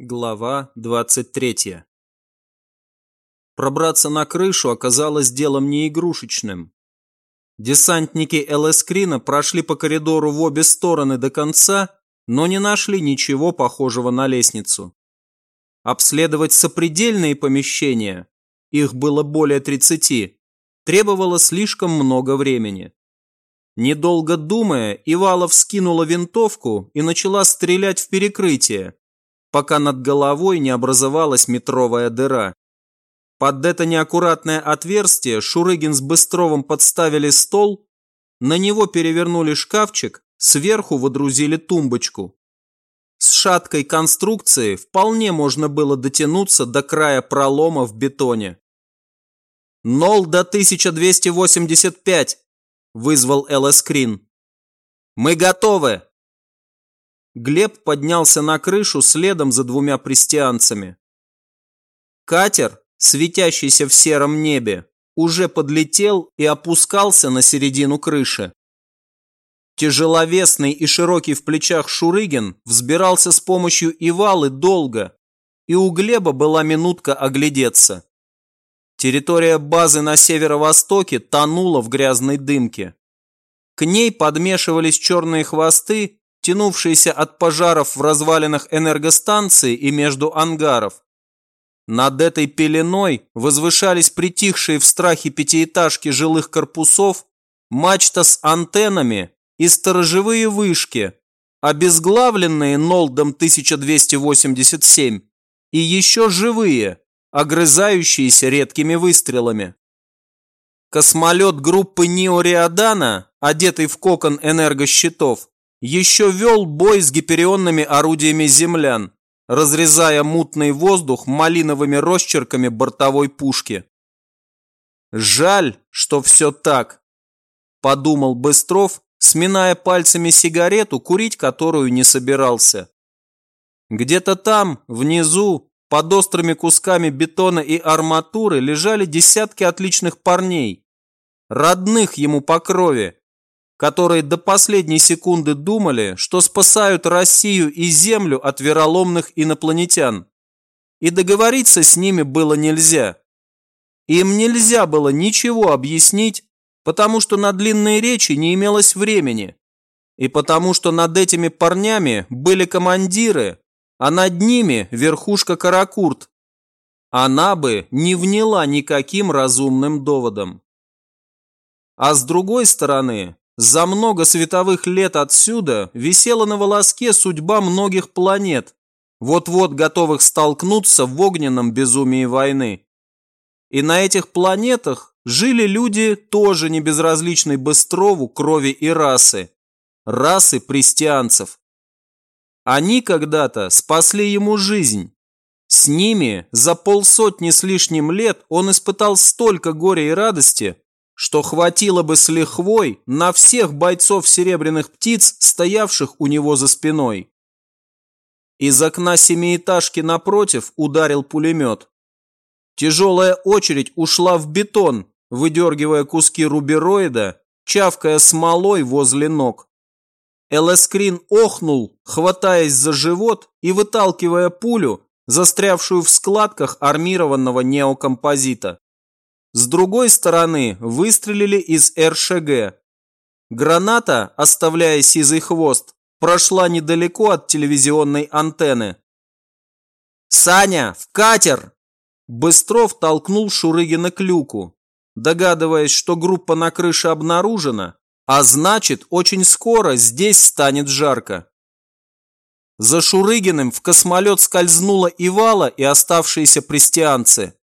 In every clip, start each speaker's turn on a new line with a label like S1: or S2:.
S1: Глава 23 Пробраться на крышу оказалось делом не игрушечным. Десантники ЛС-Крина прошли по коридору в обе стороны до конца, но не нашли ничего похожего на лестницу. Обследовать сопредельные помещения, их было более 30, требовало слишком много времени. Недолго думая, Ивалов скинула винтовку и начала стрелять в перекрытие, пока над головой не образовалась метровая дыра. Под это неаккуратное отверстие Шурыгин с Быстровым подставили стол, на него перевернули шкафчик, сверху водрузили тумбочку. С шаткой конструкции вполне можно было дотянуться до края пролома в бетоне. «Нол до 1285!» – вызвал ЛС Крин. «Мы готовы!» Глеб поднялся на крышу следом за двумя престианцами. Катер, светящийся в сером небе, уже подлетел и опускался на середину крыши. Тяжеловесный и широкий в плечах Шурыгин взбирался с помощью Ивалы долго, и у Глеба была минутка оглядеться. Территория базы на северо-востоке тонула в грязной дымке. К ней подмешивались черные хвосты тянувшиеся от пожаров в развалинах энергостанции и между ангаров. Над этой пеленой возвышались притихшие в страхе пятиэтажки жилых корпусов, мачта с антеннами и сторожевые вышки, обезглавленные Нолдом 1287 и еще живые, огрызающиеся редкими выстрелами. Космолет группы Ниориадана, одетый в кокон энергощитов, еще вел бой с гиперионными орудиями землян, разрезая мутный воздух малиновыми росчерками бортовой пушки. «Жаль, что все так», – подумал Быстров, сминая пальцами сигарету, курить которую не собирался. Где-то там, внизу, под острыми кусками бетона и арматуры лежали десятки отличных парней, родных ему по крови, которые до последней секунды думали, что спасают Россию и Землю от вероломных инопланетян. И договориться с ними было нельзя. Им нельзя было ничего объяснить, потому что на длинные речи не имелось времени. И потому что над этими парнями были командиры, а над ними верхушка Каракурт. Она бы не вняла никаким разумным доводом. А с другой стороны, за много световых лет отсюда висела на волоске судьба многих планет, вот-вот готовых столкнуться в огненном безумии войны. И на этих планетах жили люди, тоже не безразличной Быстрову крови и расы. Расы престианцев. Они когда-то спасли ему жизнь. С ними за полсотни с лишним лет он испытал столько горя и радости, что хватило бы с лихвой на всех бойцов серебряных птиц, стоявших у него за спиной. Из окна семиэтажки напротив ударил пулемет. Тяжелая очередь ушла в бетон, выдергивая куски рубероида, чавкая смолой возле ног. Элэскрин охнул, хватаясь за живот и выталкивая пулю, застрявшую в складках армированного неокомпозита. С другой стороны выстрелили из РШГ. Граната, оставляя сизый хвост, прошла недалеко от телевизионной антенны. «Саня, в катер!» Быстров толкнул Шурыгина к люку, догадываясь, что группа на крыше обнаружена, а значит, очень скоро здесь станет жарко. За Шурыгиным в космолет скользнула Ивала и оставшиеся престианцы.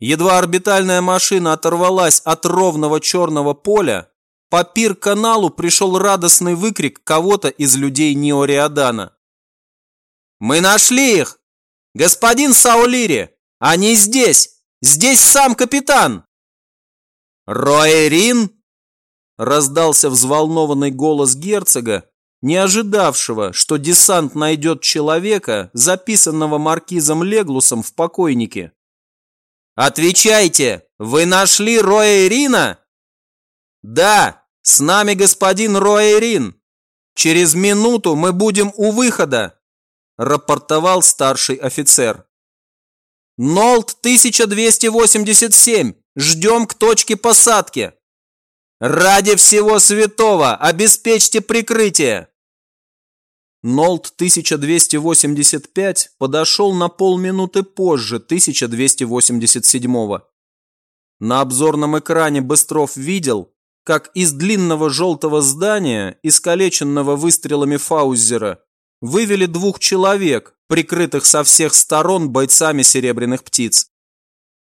S1: Едва орбитальная машина оторвалась от ровного черного поля, по пир-каналу пришел радостный выкрик кого-то из людей Неориадана. «Мы нашли их! Господин Саулири! Они здесь! Здесь сам капитан!» «Роэрин?» Раздался взволнованный голос герцога, не ожидавшего, что десант найдет человека, записанного маркизом Леглусом в покойнике. «Отвечайте! Вы нашли Роя Ирина?» «Да, с нами господин Роя Ирин. Через минуту мы будем у выхода». рапортовал старший офицер. «Нолт 1287! Ждем к точке посадки!» «Ради всего святого! Обеспечьте прикрытие!» Нолт 1285 подошел на полминуты позже 1287-го. На обзорном экране Быстров видел, как из длинного желтого здания, искалеченного выстрелами Фаузера, вывели двух человек, прикрытых со всех сторон бойцами серебряных птиц.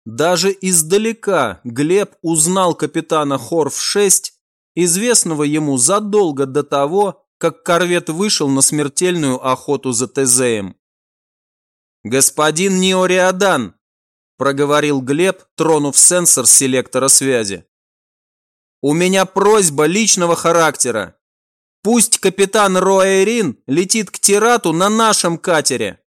S1: Даже издалека Глеб узнал капитана Хорф-6, известного ему задолго до того, как корвет вышел на смертельную охоту за ТЗМ. «Господин Неориадан!» – проговорил Глеб, тронув сенсор селектора связи. «У меня просьба личного характера. Пусть капитан Роэрин летит к Тирату на нашем катере.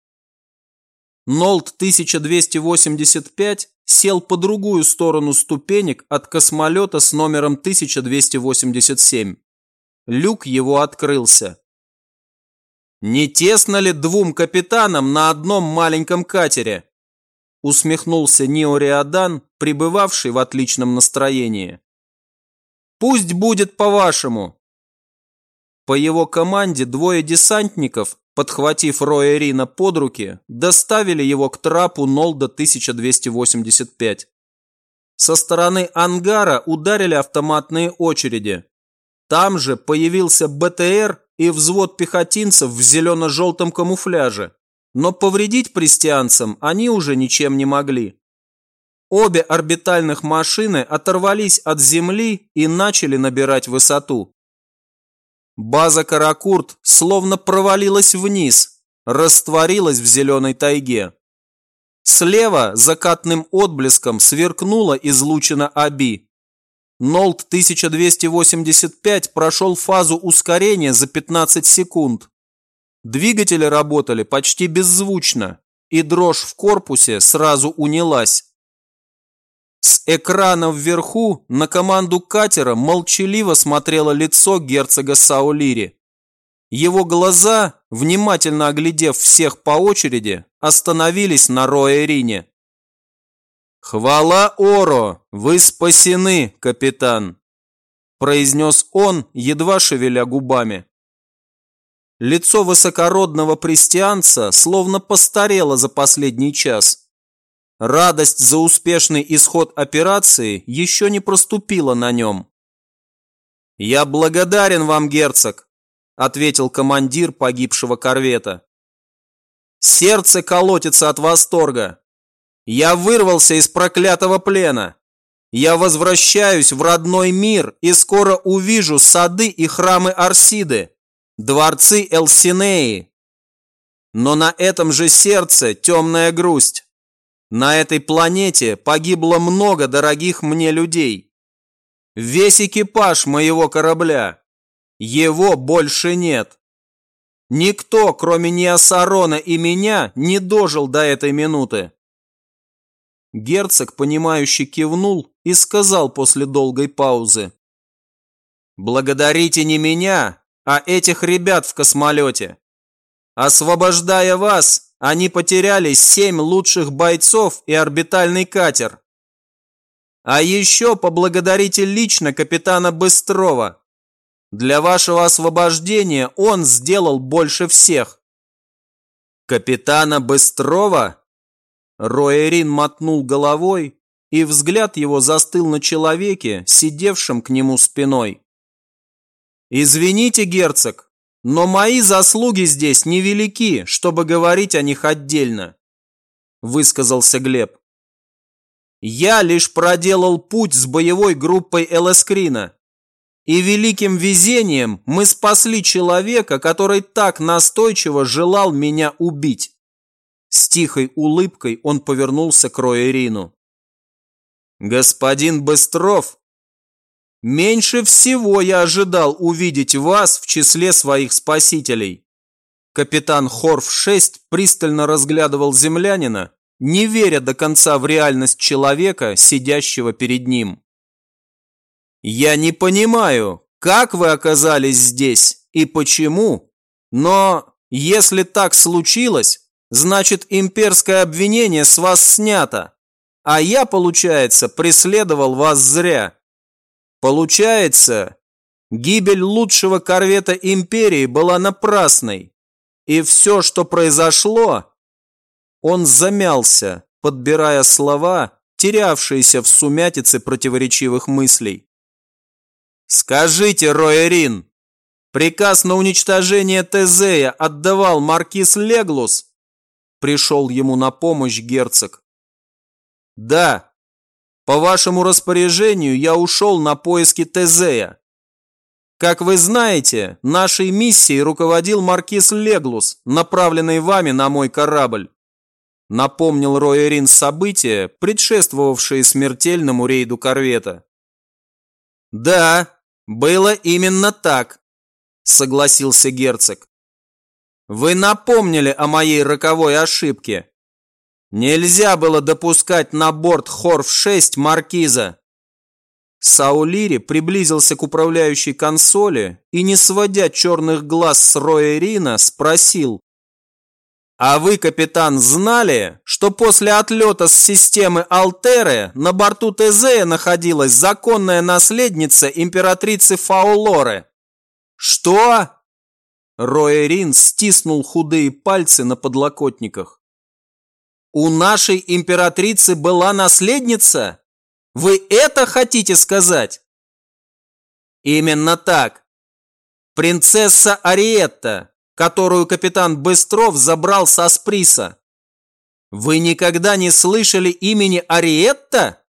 S1: Нолт 1285 сел по другую сторону ступенек от космолета с номером 1287. Люк его открылся. «Не тесно ли двум капитанам на одном маленьком катере?» усмехнулся Неориадан, пребывавший в отличном настроении. «Пусть будет по-вашему. По его команде двое десантников, подхватив Роя Рина под руки, доставили его к трапу Нолда 1285. Со стороны ангара ударили автоматные очереди. Там же появился БТР и взвод пехотинцев в зелено-желтом камуфляже, но повредить престианцам они уже ничем не могли. Обе орбитальных машины оторвались от земли и начали набирать высоту. База Каракурт словно провалилась вниз, растворилась в зеленой тайге. Слева закатным отблеском сверкнула излучина Аби. Нолт 1285 прошел фазу ускорения за 15 секунд. Двигатели работали почти беззвучно, и дрожь в корпусе сразу унялась. С экрана вверху на команду катера молчаливо смотрело лицо герцога Саулири. Его глаза, внимательно оглядев всех по очереди, остановились на Роэрине. «Хвала Оро! Вы спасены, капитан!» произнес он, едва шевеля губами. Лицо высокородного престианца словно постарело за последний час. Радость за успешный исход операции еще не проступила на нем. «Я благодарен вам, герцог», – ответил командир погибшего корвета. «Сердце колотится от восторга. Я вырвался из проклятого плена. Я возвращаюсь в родной мир и скоро увижу сады и храмы Арсиды, дворцы Элсинеи. Но на этом же сердце темная грусть. На этой планете погибло много дорогих мне людей. Весь экипаж моего корабля. Его больше нет. Никто, кроме Неосарона и меня, не дожил до этой минуты. Герцог, понимающе кивнул и сказал после долгой паузы. «Благодарите не меня, а этих ребят в космолете. Освобождая вас, они потеряли семь лучших бойцов и орбитальный катер. А еще поблагодарите лично капитана Быстрова. Для вашего освобождения он сделал больше всех. Капитана Быстрова? Роэрин мотнул головой, и взгляд его застыл на человеке, сидевшем к нему спиной. «Извините, герцог, но мои заслуги здесь невелики, чтобы говорить о них отдельно, высказался Глеб. Я лишь проделал путь с боевой группой Элэскрина. И великим везением мы спасли человека, который так настойчиво желал меня убить. С тихой улыбкой он повернулся к Роэрину. «Господин Быстров Меньше всего я ожидал увидеть вас в числе своих спасителей. Капитан Хорф-6 пристально разглядывал землянина, не веря до конца в реальность человека, сидящего перед ним. «Я не понимаю, как вы оказались здесь и почему, но Если так случилось, значит имперское обвинение с вас снято, а я, получается, преследовал вас зря. Получается, гибель лучшего корвета империи была напрасной, и все, что произошло... Он замялся, подбирая слова, терявшиеся в сумятице противоречивых мыслей. «Скажите, Роэрин, приказ на уничтожение Тезея отдавал маркиз Леглус?» Пришел ему на помощь герцог. «Да, по вашему распоряжению я ушел на поиски Тезея. Как вы знаете, нашей миссией руководил маркиз Леглус, направленный вами на мой корабль. Напомнил Роерин события, предшествовавшие смертельному рейду корвета. Да, было именно так, согласился герцог. Вы напомнили о моей роковой ошибке. Нельзя было допускать на борт Хорф-6 маркиза. Саулири приблизился к управляющей консоли и, не сводя черных глаз с Роя Рина, спросил. «А вы, капитан, знали, что после отлета с системы Алтеры на борту Тезея находилась законная наследница императрицы Фаулоры?» «Что?» Роя Рин стиснул худые пальцы на подлокотниках. «У нашей императрицы была наследница?» Вы это хотите сказать? Именно так. Принцесса Ариетта, которую капитан Быстров забрал со Сприса. Вы никогда не слышали имени Ариетта?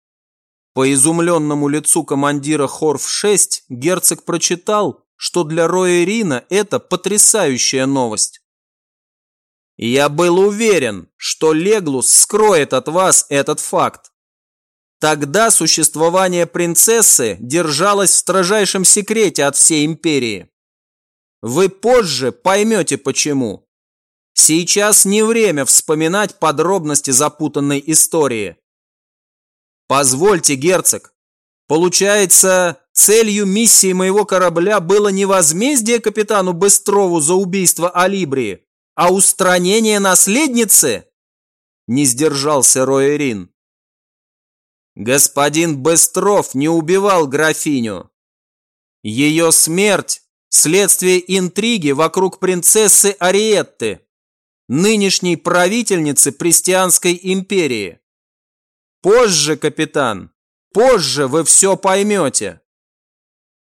S1: По изумленному лицу командира Хорф-6 герцог прочитал, что для Роя Рина это потрясающая новость. Я был уверен, что Леглус скроет от вас этот факт. Тогда существование принцессы держалось в строжайшем секрете от всей империи. Вы позже поймете почему. Сейчас не время вспоминать подробности запутанной истории. Позвольте, герцог. Получается, целью миссии моего корабля было не возмездие капитану Быстрову за убийство Алибрии, а устранение наследницы? Не сдержался Роерин. Господин Быстров не убивал графиню. Ее смерть – следствие интриги вокруг принцессы Ариетты, нынешней правительницы Пристианской империи. Позже, капитан, позже вы все поймете.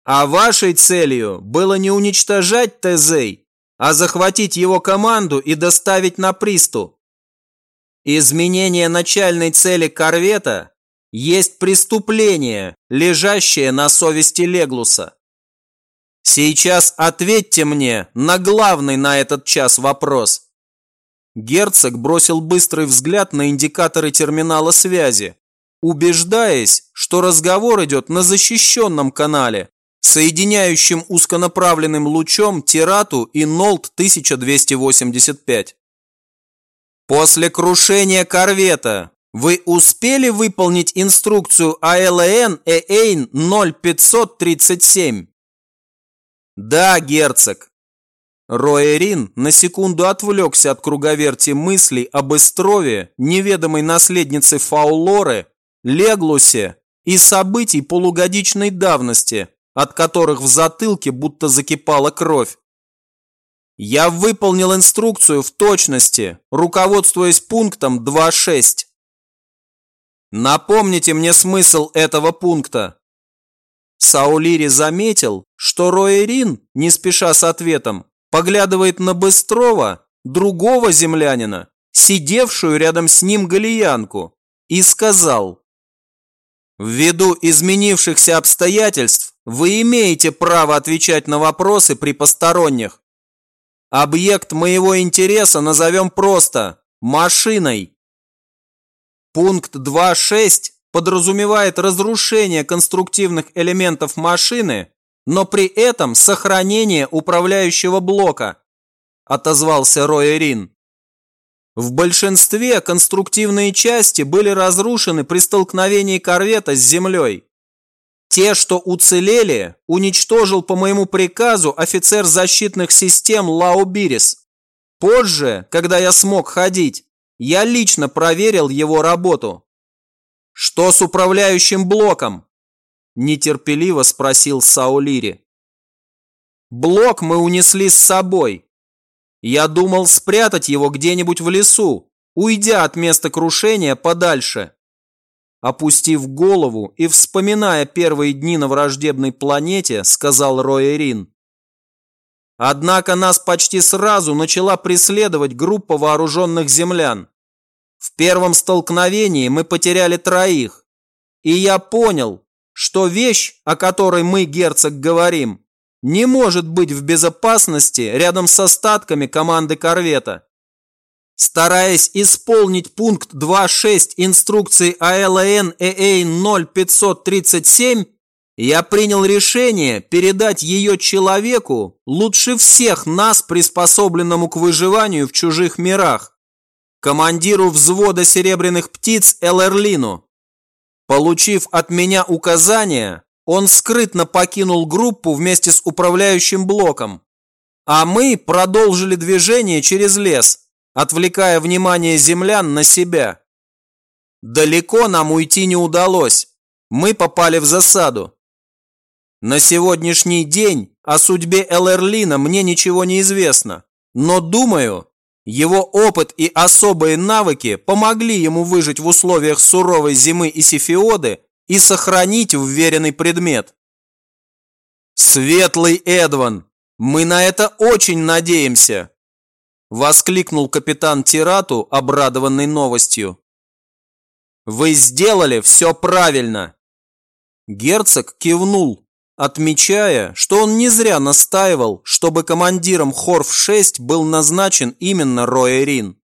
S1: А вашей целью было не уничтожать Тезей, а захватить его команду и доставить на присту. Изменение начальной цели корвета есть преступление, лежащее на совести Леглуса. Сейчас ответьте мне на главный на этот час вопрос. Герцог бросил быстрый взгляд на индикаторы терминала связи, убеждаясь, что разговор идет на защищенном канале, соединяющем узконаправленным лучом Тирату и Нолт 1285. После крушения корвета вы успели выполнить инструкцию АЛН ЭЭЙН 0537? Да, герцог. Роэрин на секунду отвлекся от круговерти мыслей об Эстрове, неведомой наследнице Фаулоры, Леглусе и событий полугодичной давности, от которых в затылке будто закипала кровь. Я выполнил инструкцию в точности, руководствуясь пунктом 2.6. Напомните мне смысл этого пункта. Саулири заметил, что Роэрин, не спеша с ответом, поглядывает на Быстрова, другого землянина, сидевшую рядом с ним галиянку, и сказал, «Ввиду изменившихся обстоятельств вы имеете право отвечать на вопросы при посторонних. Объект моего интереса назовем просто машиной. Пункт 2.6 подразумевает разрушение конструктивных элементов машины, но при этом сохранение управляющего блока, отозвался Рой Рин. В большинстве конструктивные части были разрушены при столкновении корвета с землей. Те, что уцелели, уничтожил по моему приказу офицер защитных систем Лао Бирис. Позже, когда я смог ходить, я лично проверил его работу. Что с управляющим блоком? Нетерпеливо спросил Саулири. Блок мы унесли с собой. Я думал спрятать его где-нибудь в лесу, уйдя от места крушения подальше. Опустив голову и вспоминая первые дни на враждебной планете, сказал Роэрин. Однако нас почти сразу начала преследовать группа вооруженных землян. В первом столкновении мы потеряли троих. И я понял, что вещь, о которой мы, герцог, говорим, не может быть в безопасности рядом с остатками команды корвета. Стараясь исполнить пункт 2.6 инструкции АЛН ЭЭ 0537, я принял решение передать ее человеку, лучше всех нас, приспособленному к выживанию в чужих мирах, командиру взвода серебряных птиц Элерлину. Получив от меня указания, он скрытно покинул группу вместе с управляющим блоком, а мы продолжили движение через лес, отвлекая внимание землян на себя. Далеко нам уйти не удалось, мы попали в засаду. На сегодняшний день о судьбе Элерлина мне ничего не известно, но думаю, его опыт и особые навыки помогли ему выжить в условиях суровой зимы и сифиоды и сохранить уверенный предмет. «Светлый Эдван, мы на это очень надеемся!» Воскликнул капитан Тирату, обрадованный новостью. «Вы сделали все правильно!» Герцог кивнул, отмечая, что он не зря настаивал, чтобы командиром Хорф-6 был назначен именно Роэрин.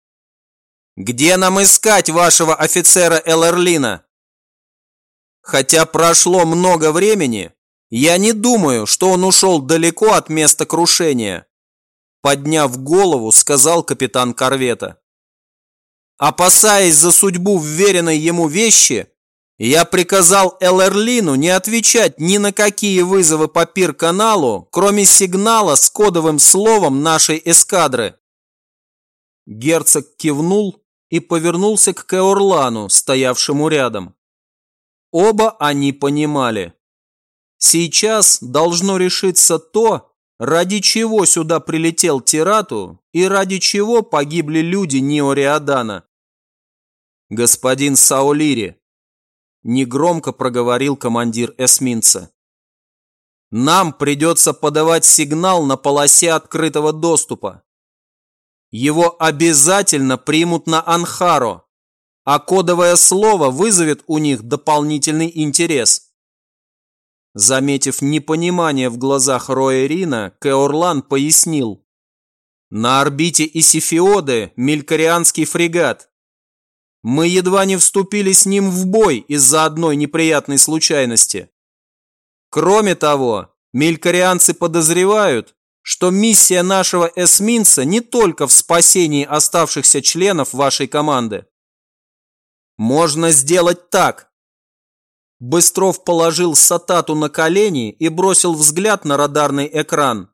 S1: «Где нам искать вашего офицера Элерлина?» Хотя прошло много времени, я не думаю, что он ушел далеко от места крушения. Подняв голову, сказал капитан корвета. Опасаясь за судьбу вверенной ему вещи, я приказал Элерлину не отвечать ни на какие вызовы по пир-каналу, кроме сигнала с кодовым словом нашей эскадры. Герцог кивнул и повернулся к Кеорлану, стоявшему рядом. Оба они понимали. Сейчас должно решиться то, ради чего сюда прилетел Тирату и ради чего погибли люди Неориадана. Господин Саолири, негромко проговорил командир эсминца. Нам придется подавать сигнал на полосе открытого доступа. Его обязательно примут на Анхаро, а кодовое слово вызовет у них дополнительный интерес. Заметив непонимание в глазах Роэрина, Кеорлан пояснил. На орбите Исифиоды мелькарианский фрегат, мы едва не вступили с ним в бой из-за одной неприятной случайности. Кроме того, мелькарианцы подозревают, что миссия нашего эсминца не только в спасении оставшихся членов вашей команды. Можно сделать так. Быстров положил Сатату на колени и бросил взгляд на радарный экран.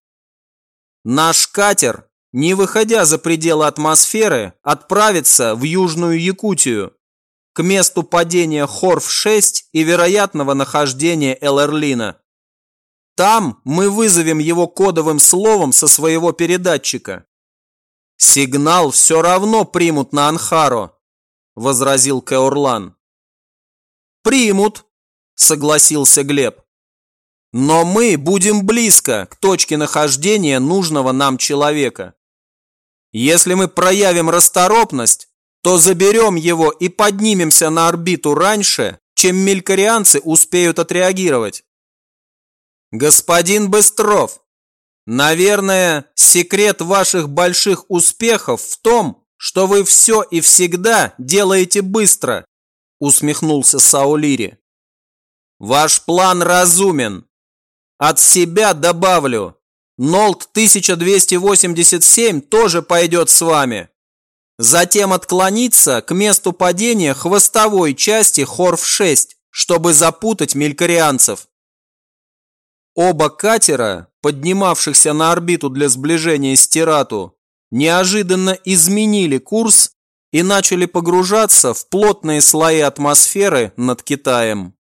S1: Наш катер не выходя за пределы атмосферы, отправиться в Южную Якутию, к месту падения Хорф-6 и вероятного нахождения Элерлина. Там мы вызовем его кодовым словом со своего передатчика. Сигнал все равно примут на Анхаро, возразил Кеорлан. Примут, согласился Глеб. Но мы будем близко к точке нахождения нужного нам человека. Если мы проявим расторопность, то заберем его и поднимемся на орбиту раньше, чем мелькарианцы успеют отреагировать. Господин Быстров, наверное, секрет ваших больших успехов в том, что вы все и всегда делаете быстро, усмехнулся Саулири. Ваш план разумен. От себя добавлю, Нолт 1287 тоже пойдет с вами. Затем отклониться к месту падения хвостовой части Хорф-6, чтобы запутать мелькарианцев. Оба катера, поднимавшихся на орбиту для сближения с Тирату, неожиданно изменили курс и начали погружаться в плотные слои атмосферы над Китаем.